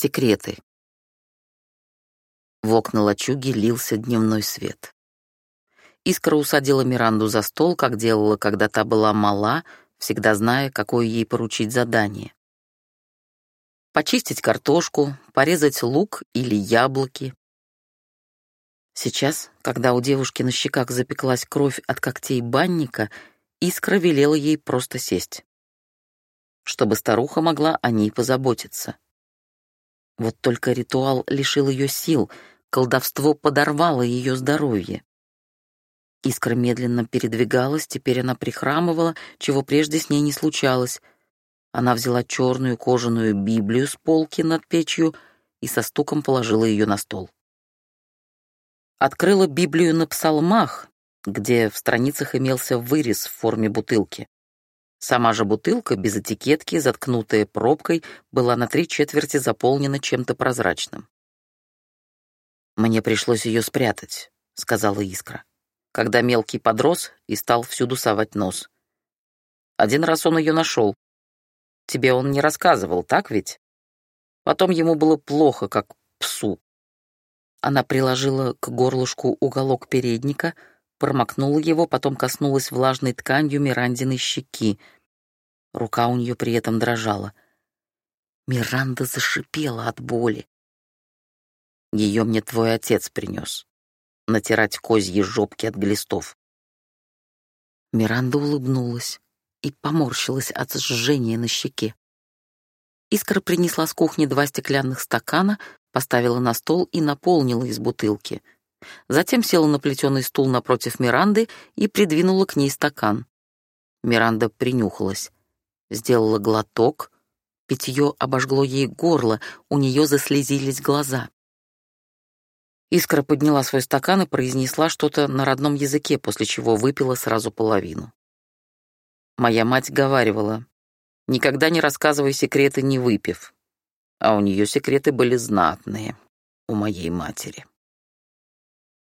секреты. В окна лачуги лился дневной свет. Искра усадила Миранду за стол, как делала, когда та была мала, всегда зная, какое ей поручить задание. Почистить картошку, порезать лук или яблоки. Сейчас, когда у девушки на щеках запеклась кровь от когтей банника, Искра велела ей просто сесть, чтобы старуха могла о ней позаботиться. Вот только ритуал лишил ее сил, колдовство подорвало ее здоровье. Искра медленно передвигалась, теперь она прихрамывала, чего прежде с ней не случалось. Она взяла черную кожаную Библию с полки над печью и со стуком положила ее на стол. Открыла Библию на псалмах, где в страницах имелся вырез в форме бутылки. Сама же бутылка, без этикетки, заткнутая пробкой, была на три четверти заполнена чем-то прозрачным. «Мне пришлось ее спрятать», — сказала Искра, когда мелкий подрос и стал всюду совать нос. Один раз он ее нашел. Тебе он не рассказывал, так ведь? Потом ему было плохо, как псу. Она приложила к горлышку уголок передника — промокнула его, потом коснулась влажной тканью Мирандиной щеки. Рука у нее при этом дрожала. Миранда зашипела от боли. Ее мне твой отец принес. Натирать козьи жопки от глистов. Миранда улыбнулась и поморщилась от сжжения на щеке. Искра принесла с кухни два стеклянных стакана, поставила на стол и наполнила из бутылки — Затем села на плетеный стул напротив Миранды и придвинула к ней стакан. Миранда принюхалась, сделала глоток, питье обожгло ей горло, у нее заслезились глаза. Искра подняла свой стакан и произнесла что-то на родном языке, после чего выпила сразу половину. Моя мать говаривала, «Никогда не рассказывай секреты, не выпив». А у нее секреты были знатные, у моей матери.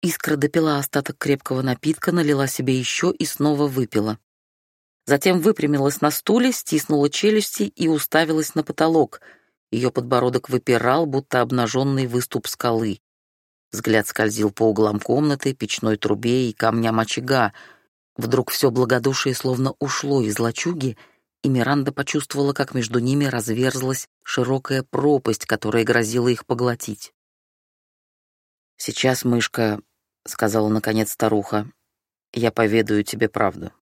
Искра допила остаток крепкого напитка, налила себе еще и снова выпила. Затем выпрямилась на стуле, стиснула челюсти и уставилась на потолок. Ее подбородок выпирал, будто обнаженный выступ скалы. Взгляд скользил по углам комнаты, печной трубе и камням очага. Вдруг все благодушие словно ушло из лачуги, и Миранда почувствовала, как между ними разверзлась широкая пропасть, которая грозила их поглотить. Сейчас мышка — сказала наконец старуха, — «я поведаю тебе правду.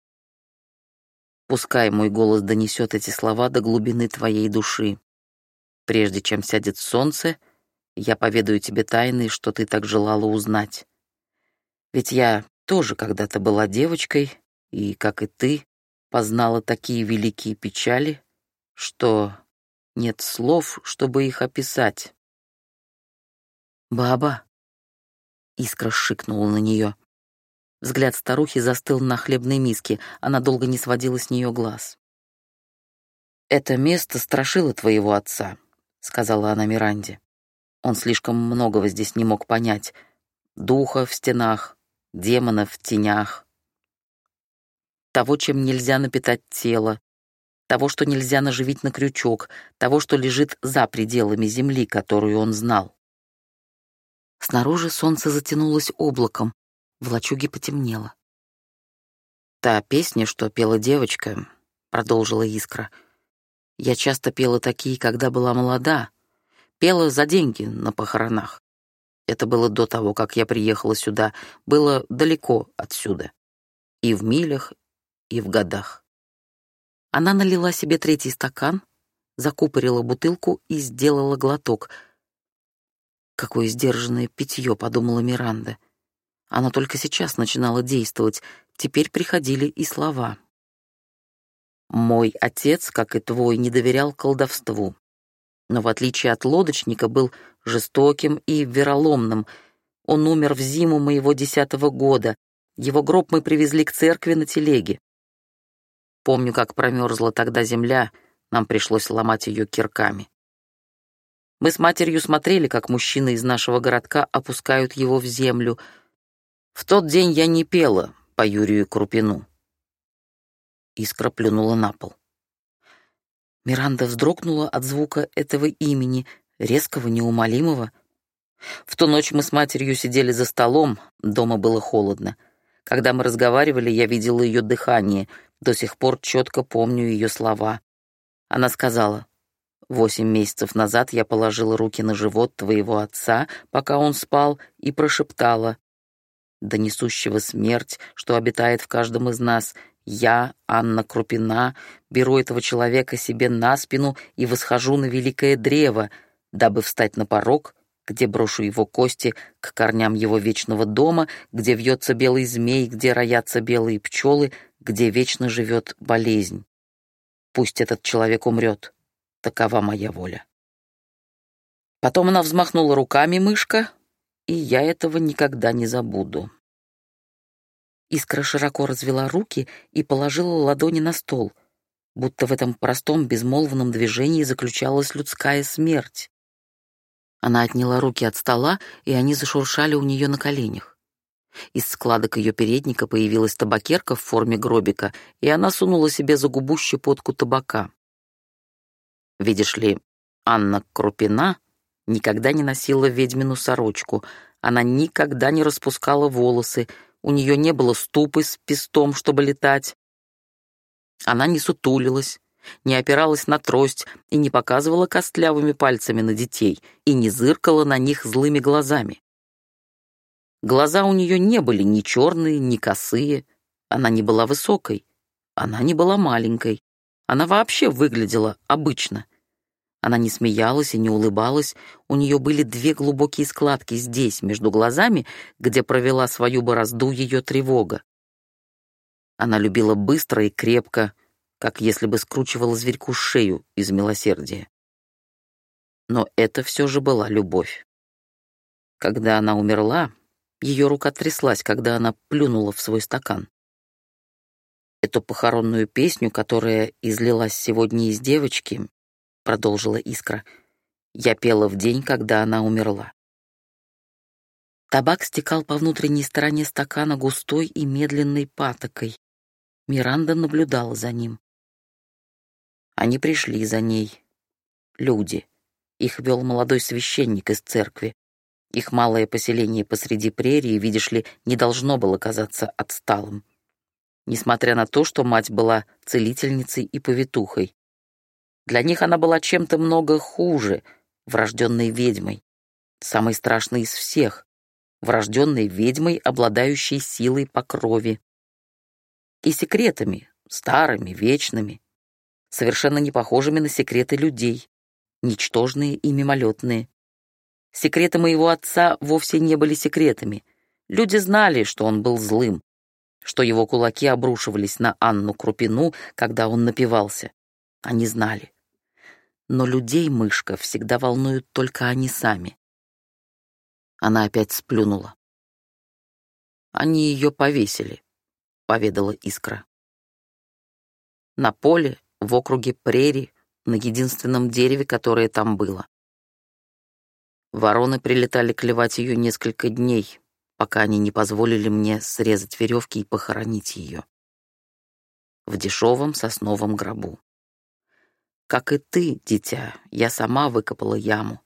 Пускай мой голос донесет эти слова до глубины твоей души. Прежде чем сядет солнце, я поведаю тебе тайны, что ты так желала узнать. Ведь я тоже когда-то была девочкой, и, как и ты, познала такие великие печали, что нет слов, чтобы их описать. «Баба», Искра шикнула на нее. Взгляд старухи застыл на хлебной миске, она долго не сводила с нее глаз. «Это место страшило твоего отца», — сказала она Миранде. Он слишком многого здесь не мог понять. Духа в стенах, демона в тенях. Того, чем нельзя напитать тело, того, что нельзя наживить на крючок, того, что лежит за пределами земли, которую он знал. Снаружи солнце затянулось облаком, в лачуге потемнело. «Та песня, что пела девочка», — продолжила Искра. «Я часто пела такие, когда была молода. Пела за деньги на похоронах. Это было до того, как я приехала сюда. Было далеко отсюда. И в милях, и в годах». Она налила себе третий стакан, закупорила бутылку и сделала глоток — Какое сдержанное питье, подумала Миранда. Она только сейчас начинала действовать, теперь приходили и слова. «Мой отец, как и твой, не доверял колдовству, но в отличие от лодочника был жестоким и вероломным. Он умер в зиму моего десятого года. Его гроб мы привезли к церкви на телеге. Помню, как промерзла тогда земля, нам пришлось ломать ее кирками. Мы с матерью смотрели, как мужчины из нашего городка опускают его в землю. В тот день я не пела по Юрию Крупину. Искра плюнула на пол. Миранда вздрогнула от звука этого имени, резкого, неумолимого. В ту ночь мы с матерью сидели за столом, дома было холодно. Когда мы разговаривали, я видела ее дыхание, до сих пор четко помню ее слова. Она сказала, «Восемь месяцев назад я положила руки на живот твоего отца, пока он спал, и прошептала, до несущего смерть, что обитает в каждом из нас, я, Анна Крупина, беру этого человека себе на спину и восхожу на великое древо, дабы встать на порог, где брошу его кости к корням его вечного дома, где вьется белый змей, где роятся белые пчелы, где вечно живет болезнь. Пусть этот человек умрет. Такова моя воля. Потом она взмахнула руками, мышка, и я этого никогда не забуду. Искра широко развела руки и положила ладони на стол, будто в этом простом безмолвном движении заключалась людская смерть. Она отняла руки от стола, и они зашуршали у нее на коленях. Из складок ее передника появилась табакерка в форме гробика, и она сунула себе за губу щепотку табака. Видишь ли, Анна Крупина никогда не носила ведьмину сорочку, она никогда не распускала волосы, у нее не было ступы с пестом, чтобы летать. Она не сутулилась, не опиралась на трость и не показывала костлявыми пальцами на детей и не зыркала на них злыми глазами. Глаза у нее не были ни черные, ни косые. Она не была высокой, она не была маленькой. Она вообще выглядела обычно. Она не смеялась и не улыбалась, у нее были две глубокие складки здесь, между глазами, где провела свою борозду ее тревога. Она любила быстро и крепко, как если бы скручивала зверьку шею из милосердия. Но это все же была любовь. Когда она умерла, ее рука тряслась, когда она плюнула в свой стакан. Эту похоронную песню, которая излилась сегодня из девочки, — продолжила Искра. «Я пела в день, когда она умерла». Табак стекал по внутренней стороне стакана густой и медленной патокой. Миранда наблюдала за ним. Они пришли за ней. Люди. Их вел молодой священник из церкви. Их малое поселение посреди прерии, видишь ли, не должно было казаться отсталым. Несмотря на то, что мать была целительницей и повитухой. Для них она была чем-то много хуже, врожденной ведьмой, самой страшной из всех, врожденной ведьмой, обладающей силой по крови. И секретами, старыми, вечными, совершенно не похожими на секреты людей, ничтожные и мимолетные. Секреты моего отца вовсе не были секретами. Люди знали, что он был злым, что его кулаки обрушивались на Анну Крупину, когда он напивался. Они знали но людей мышка всегда волнуют только они сами. Она опять сплюнула. Они ее повесили, поведала Искра. На поле, в округе Прери, на единственном дереве, которое там было. Вороны прилетали клевать ее несколько дней, пока они не позволили мне срезать веревки и похоронить ее. В дешевом сосновом гробу. Как и ты, дитя, я сама выкопала яму.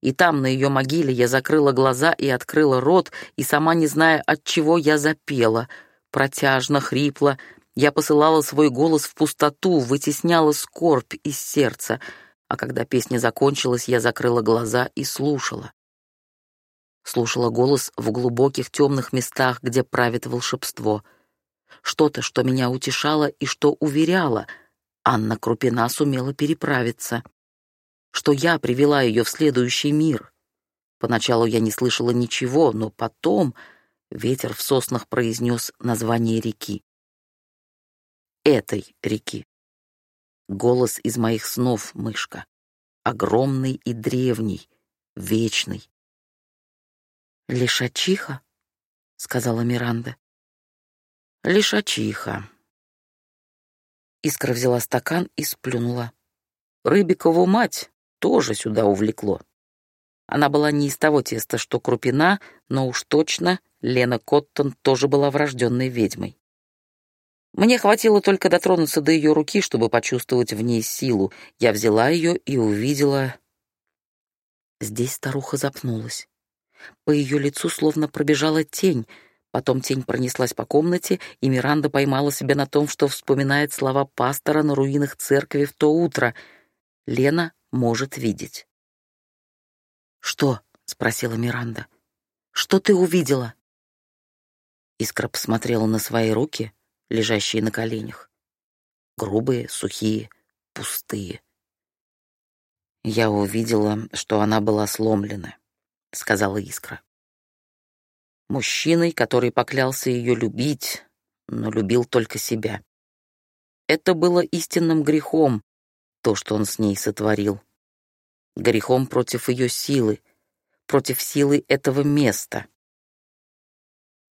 И там, на ее могиле, я закрыла глаза и открыла рот, и сама не зная, от чего я запела. Протяжно, хрипло. Я посылала свой голос в пустоту, вытесняла скорбь из сердца. А когда песня закончилась, я закрыла глаза и слушала. Слушала голос в глубоких темных местах, где правит волшебство. Что-то, что меня утешало и что уверяло — Анна Крупина сумела переправиться, что я привела ее в следующий мир. Поначалу я не слышала ничего, но потом ветер в соснах произнес название реки. Этой реки. Голос из моих снов, мышка. Огромный и древний, вечный. «Лишачиха?» — сказала Миранда. «Лишачиха», Искра взяла стакан и сплюнула. Рыбикову мать тоже сюда увлекло. Она была не из того теста, что Крупина, но уж точно Лена Коттон тоже была врожденной ведьмой. Мне хватило только дотронуться до ее руки, чтобы почувствовать в ней силу. Я взяла ее и увидела... Здесь старуха запнулась. По ее лицу словно пробежала тень, потом тень пронеслась по комнате, и Миранда поймала себя на том, что вспоминает слова пастора на руинах церкви в то утро. Лена может видеть. «Что?» — спросила Миранда. «Что ты увидела?» Искра посмотрела на свои руки, лежащие на коленях. Грубые, сухие, пустые. Я увидела, что она была сломлена, сказала Искра. Мужчиной, который поклялся ее любить, но любил только себя. Это было истинным грехом, то, что он с ней сотворил. Грехом против ее силы, против силы этого места.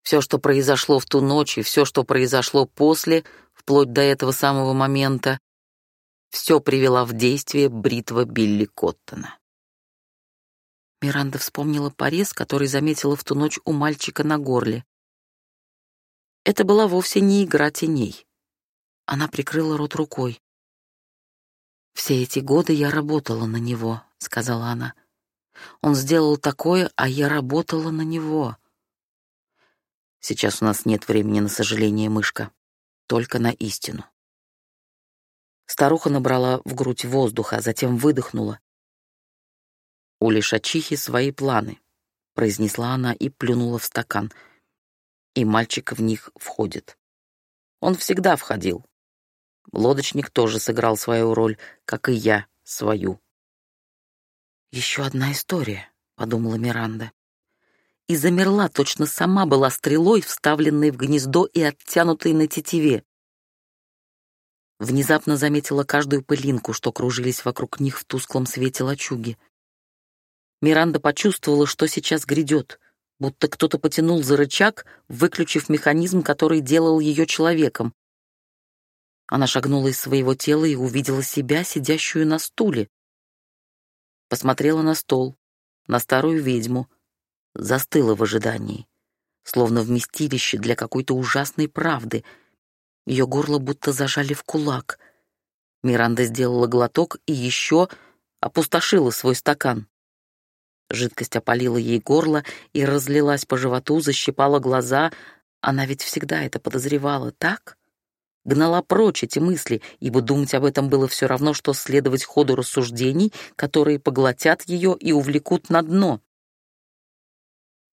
Все, что произошло в ту ночь, и все, что произошло после, вплоть до этого самого момента, все привела в действие бритва Билли Коттона. Миранда вспомнила порез, который заметила в ту ночь у мальчика на горле. Это была вовсе не игра теней. Она прикрыла рот рукой. «Все эти годы я работала на него», — сказала она. «Он сделал такое, а я работала на него». Сейчас у нас нет времени на сожаление, мышка. Только на истину. Старуха набрала в грудь воздуха, а затем выдохнула. «У лишачихи свои планы», — произнесла она и плюнула в стакан. «И мальчик в них входит. Он всегда входил. Лодочник тоже сыграл свою роль, как и я свою». «Еще одна история», — подумала Миранда и замерла, точно сама была стрелой, вставленной в гнездо и оттянутой на тетиве. Внезапно заметила каждую пылинку, что кружились вокруг них в тусклом свете лачуги. Миранда почувствовала, что сейчас грядет, будто кто-то потянул за рычаг, выключив механизм, который делал ее человеком. Она шагнула из своего тела и увидела себя, сидящую на стуле. Посмотрела на стол, на старую ведьму — застыла в ожидании, словно вместилище для какой-то ужасной правды. Ее горло будто зажали в кулак. Миранда сделала глоток и еще опустошила свой стакан. Жидкость опалила ей горло и разлилась по животу, защипала глаза. Она ведь всегда это подозревала, так? Гнала прочь эти мысли, ибо думать об этом было все равно, что следовать ходу рассуждений, которые поглотят ее и увлекут на дно.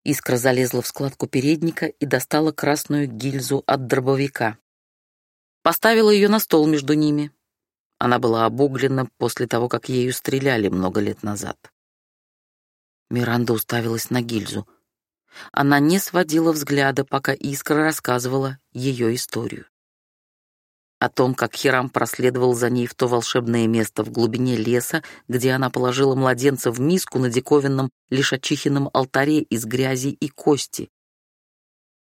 Искра залезла в складку передника и достала красную гильзу от дробовика. Поставила ее на стол между ними. Она была обуглена после того, как ею стреляли много лет назад. Миранда уставилась на гильзу. Она не сводила взгляда, пока Искра рассказывала ее историю о том, как Хирам проследовал за ней в то волшебное место в глубине леса, где она положила младенца в миску на диковинном лишачихином алтаре из грязи и кости.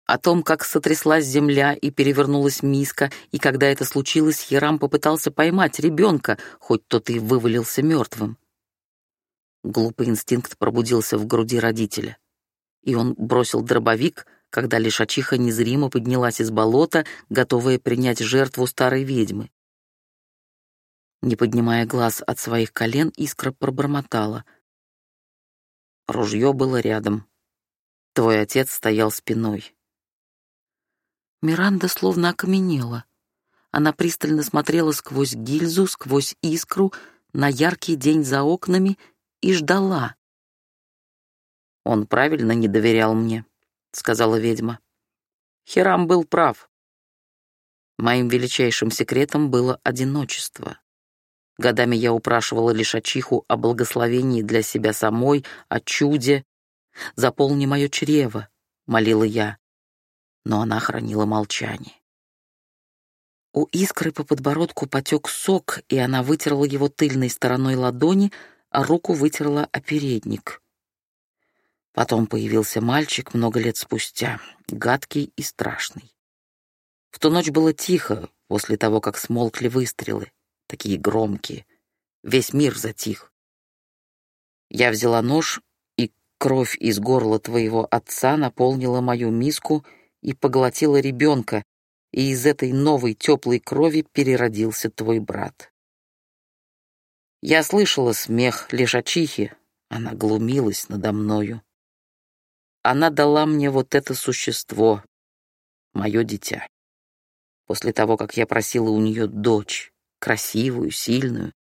О том, как сотряслась земля и перевернулась миска, и когда это случилось, Хирам попытался поймать ребенка, хоть тот и вывалился мертвым. Глупый инстинкт пробудился в груди родителя, и он бросил дробовик — когда лишачиха незримо поднялась из болота, готовая принять жертву старой ведьмы. Не поднимая глаз от своих колен, искра пробормотала. Ружье было рядом. Твой отец стоял спиной. Миранда словно окаменела. Она пристально смотрела сквозь гильзу, сквозь искру, на яркий день за окнами и ждала. Он правильно не доверял мне. — сказала ведьма. Хирам был прав. Моим величайшим секретом было одиночество. Годами я упрашивала лишь Ачиху о благословении для себя самой, о чуде. «Заполни мое чрево», — молила я. Но она хранила молчание. У искры по подбородку потек сок, и она вытерла его тыльной стороной ладони, а руку вытерла о передник. Потом появился мальчик много лет спустя, гадкий и страшный. В ту ночь было тихо, после того, как смолкли выстрелы, такие громкие. Весь мир затих. Я взяла нож, и кровь из горла твоего отца наполнила мою миску и поглотила ребенка, и из этой новой теплой крови переродился твой брат. Я слышала смех лишачихи, Она глумилась надо мною. Она дала мне вот это существо, мое дитя. После того, как я просила у нее дочь, красивую, сильную,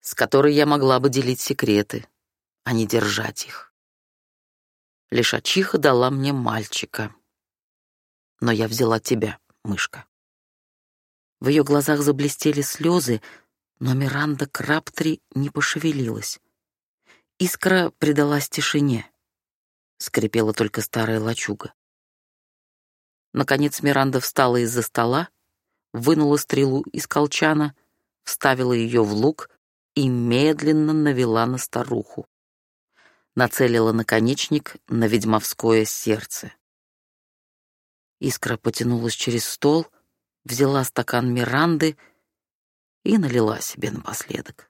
с которой я могла бы делить секреты, а не держать их. Лишачиха дала мне мальчика. Но я взяла тебя, мышка. В ее глазах заблестели слезы, но Миранда Краптри не пошевелилась. Искра предалась тишине. Скрипела только старая лачуга. Наконец Миранда встала из-за стола, вынула стрелу из колчана, вставила ее в лук и медленно навела на старуху. Нацелила наконечник на ведьмовское сердце. Искра потянулась через стол, взяла стакан Миранды и налила себе напоследок.